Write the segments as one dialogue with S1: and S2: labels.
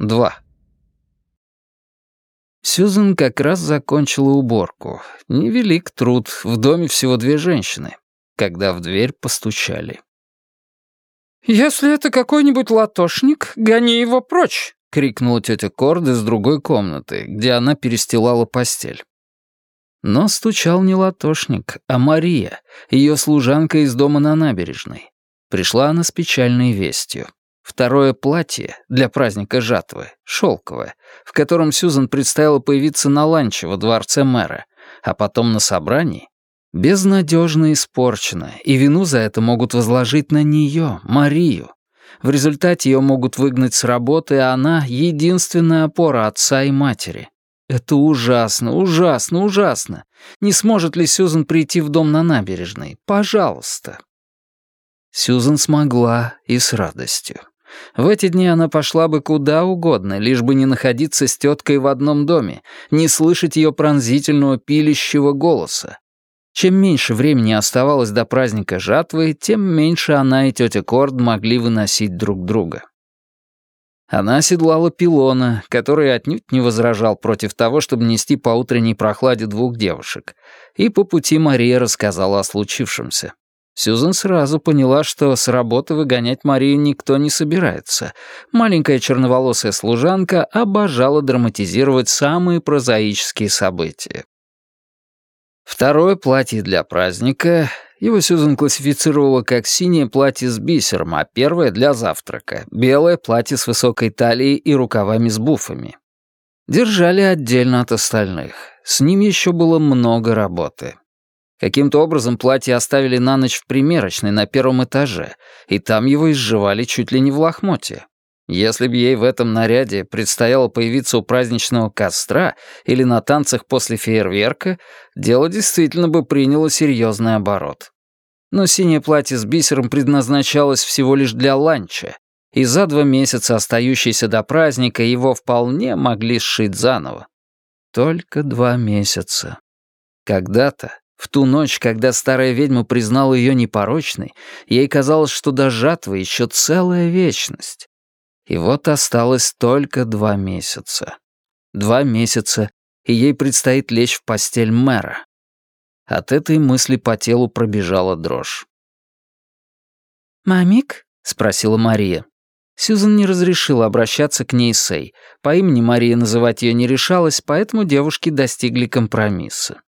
S1: 2. Сьюзен как раз закончила уборку. Невелик труд, в доме всего две женщины, когда в дверь постучали.
S2: «Если это какой-нибудь латошник, гони его прочь!» — крикнула тетя Корд из другой комнаты, где она перестилала постель.
S1: Но стучал не латошник, а Мария, ее служанка из дома на набережной. Пришла она с печальной вестью. Второе платье для праздника жатвы, шелковое, в котором Сьюзан предстояло появиться на ланче во дворце мэра, а потом на собрании, безнадежно испорчено, и вину за это могут возложить на нее, Марию. В результате ее могут выгнать с работы, а она — единственная опора отца и матери. Это ужасно, ужасно, ужасно. Не сможет ли Сьюзан прийти в дом на набережной? Пожалуйста. Сьюзан смогла и с радостью. В эти дни она пошла бы куда угодно, лишь бы не находиться с теткой в одном доме, не слышать ее пронзительного пилищего голоса. Чем меньше времени оставалось до праздника жатвы, тем меньше она и тетя Корд могли выносить друг друга. Она оседлала пилона, который отнюдь не возражал против того, чтобы нести по утренней прохладе двух девушек, и по пути Мария рассказала о случившемся. Сьюзен сразу поняла, что с работы выгонять Марию никто не собирается. Маленькая черноволосая служанка обожала драматизировать самые прозаические события. Второе платье для праздника. Его Сьюзен классифицировала как синее платье с бисером, а первое для завтрака — белое платье с высокой талией и рукавами с буфами. Держали отдельно от остальных. С ними еще было много работы. Каким-то образом платье оставили на ночь в примерочной на первом этаже, и там его изживали чуть ли не в лохмотье. Если бы ей в этом наряде предстояло появиться у праздничного костра или на танцах после фейерверка, дело действительно бы приняло серьезный оборот. Но синее платье с бисером предназначалось всего лишь для ланча, и за два месяца, остающиеся до праздника, его вполне могли сшить заново. Только два месяца. Когда-то в ту ночь, когда старая ведьма признала ее непорочной, ей казалось, что до жатвы еще целая вечность. И вот осталось только два месяца. Два месяца, и ей предстоит лечь в постель мэра. От этой мысли по телу пробежала дрожь.
S3: «Мамик?»
S1: — спросила Мария. Сьюзан не разрешила обращаться к ней Сей. По имени Мария называть ее не решалась, поэтому девушки достигли компромисса.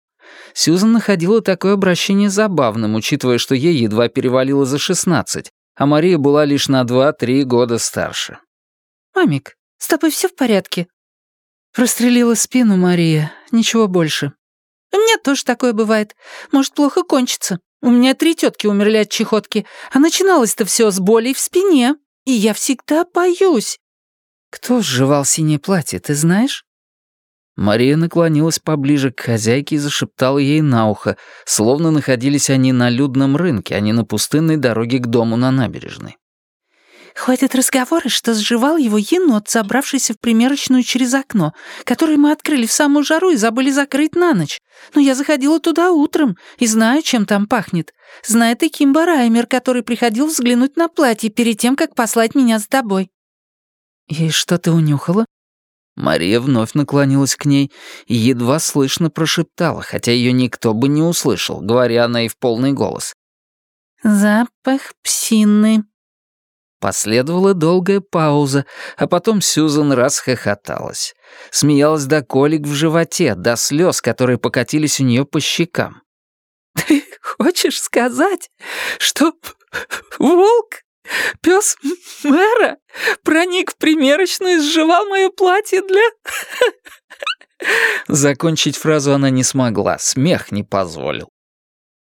S1: Сьюзан находила такое обращение забавным, учитывая, что ей едва перевалило за шестнадцать, а Мария была лишь на два-три года старше.
S3: «Мамик, с тобой все в порядке?» Прострелила спину Мария, ничего больше. «У меня тоже такое бывает. Может, плохо кончится. У меня три тетки умерли от чехотки, а начиналось-то все с болей в спине, и я всегда боюсь».
S1: «Кто сживал синее платье, ты знаешь?» Мария наклонилась поближе к хозяйке и зашептала ей на ухо, словно находились они на людном рынке, а не на пустынной дороге к дому на набережной.
S3: «Хватит разговора, что сживал его енот, забравшийся в примерочную через окно, который мы открыли в самую жару и забыли закрыть на ночь. Но я заходила туда утром и знаю, чем там пахнет. Знает и Кимба Раймер, который приходил взглянуть на платье перед тем, как послать меня с тобой».
S1: «И что ты унюхала?» Мария вновь наклонилась к ней и едва слышно прошептала, хотя ее никто бы не услышал, говоря она и в полный голос.
S3: «Запах псины».
S1: Последовала долгая пауза, а потом Сьюзан расхохоталась. Смеялась до колик в животе, до слез, которые покатились у нее по щекам.
S3: «Ты хочешь сказать, что волк Пес мэра проник в примерочную и сживал мое платье для...»
S1: Закончить фразу она не смогла, смех не позволил.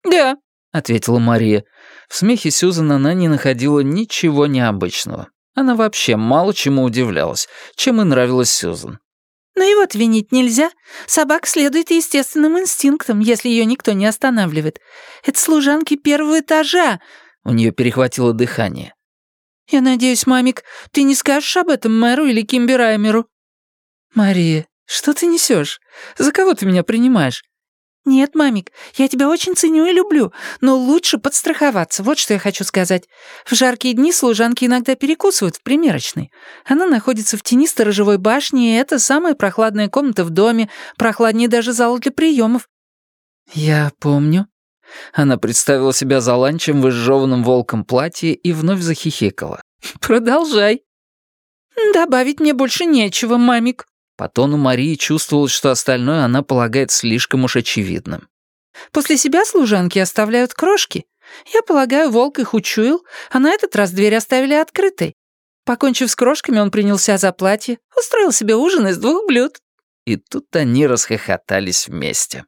S3: «Да», —
S1: ответила Мария. В смехе Сюзан она не находила ничего необычного. Она вообще мало чему удивлялась, чем и нравилась Сюзан.
S3: «Но его-то винить нельзя. Собак следует естественным инстинктам, если ее никто не останавливает. Это служанки первого этажа,
S1: у нее перехватило дыхание.
S3: «Я надеюсь, мамик, ты не скажешь об этом мэру или Кимби Раймеру?» «Мария, что ты несешь? За кого ты меня принимаешь?» «Нет, мамик, я тебя очень ценю и люблю, но лучше подстраховаться, вот что я хочу сказать. В жаркие дни служанки иногда перекусывают в примерочной. Она находится в тени сторожевой башни, и это самая прохладная комната в доме, прохладнее даже зала для приемов».
S1: «Я помню». Она представила себя за ланчем в изжеванном волком платье и вновь захихикала.
S3: «Продолжай». «Добавить мне больше нечего, мамик»,
S1: по тону Марии чувствовалось, что остальное она полагает слишком уж очевидным.
S3: «После себя служанки оставляют крошки. Я полагаю, волк их учуял, а на этот раз дверь оставили открытой. Покончив с крошками, он принялся за платье, устроил себе ужин из двух блюд».
S1: И тут они расхохотались вместе.